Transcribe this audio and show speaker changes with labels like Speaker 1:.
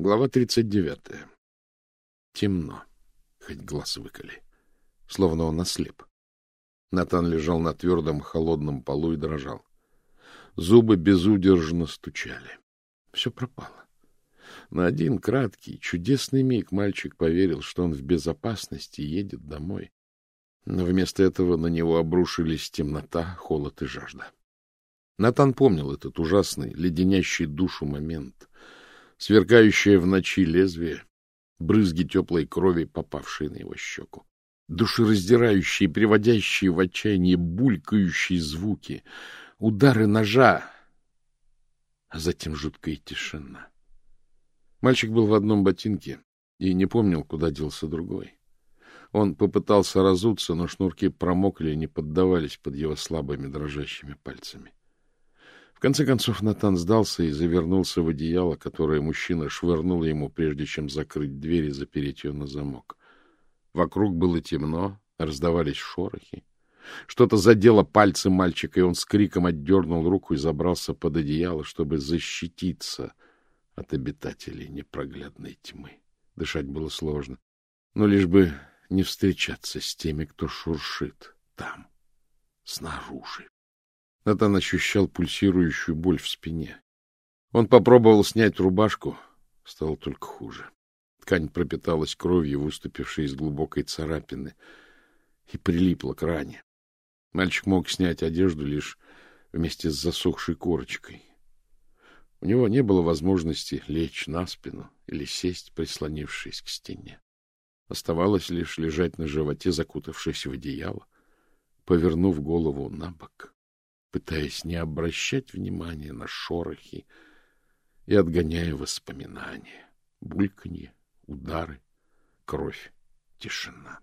Speaker 1: Глава 39. Темно, хоть глаз выколи, словно он ослеп. Натан лежал на твердом холодном полу и дрожал. Зубы безудержно стучали. Все пропало. На один краткий, чудесный миг мальчик поверил, что он в безопасности едет домой. Но вместо этого на него обрушились темнота, холод и жажда. Натан помнил этот ужасный, леденящий душу момент, сверкающее в ночи лезвие, брызги теплой крови, попавшие на его щеку, душераздирающие, приводящие в отчаяние булькающие звуки, удары ножа, а затем жуткая тишина. Мальчик был в одном ботинке и не помнил, куда делся другой. Он попытался разуться, но шнурки промокли и не поддавались под его слабыми дрожащими пальцами. В конце концов Натан сдался и завернулся в одеяло, которое мужчина швырнул ему, прежде чем закрыть дверь и запереть ее на замок. Вокруг было темно, раздавались шорохи. Что-то задело пальцы мальчика, и он с криком отдернул руку и забрался под одеяло, чтобы защититься от обитателей непроглядной тьмы. Дышать было сложно, но лишь бы не встречаться с теми, кто шуршит там, снаружи. Натан ощущал пульсирующую боль в спине. Он попробовал снять рубашку, стало только хуже. Ткань пропиталась кровью, выступившей из глубокой царапины, и прилипла к ране. Мальчик мог снять одежду лишь вместе с засохшей корочкой. У него не было возможности лечь на спину или сесть, прислонившись к стене. Оставалось лишь лежать на животе, закутавшись в одеяло, повернув голову на бок пытаясь не обращать внимания на шорохи и отгоняя воспоминания, бульканье, удары, кровь, тишина.